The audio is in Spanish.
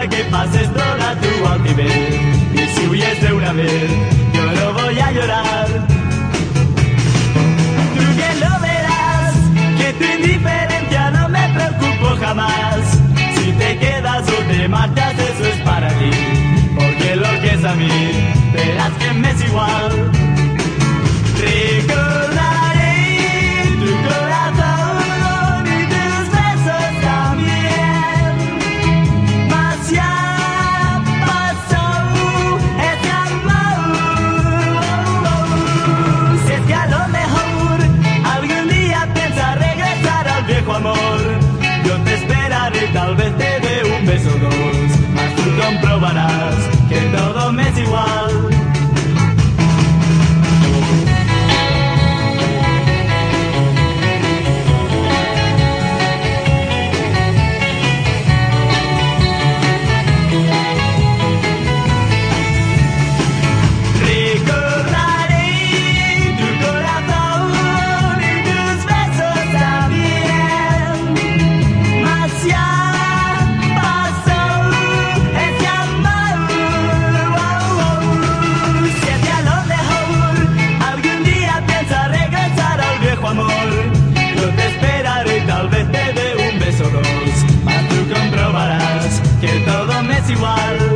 que pases toda tu altivez. Y si huyes de una vez, yo no voy a llorar. Tú que lo verás, que tu indiferencia no me preocupo jamás. Si te quedas o te marchas, eso es para ti. Porque lo que es a mí, verás que me es igual. tal es igual.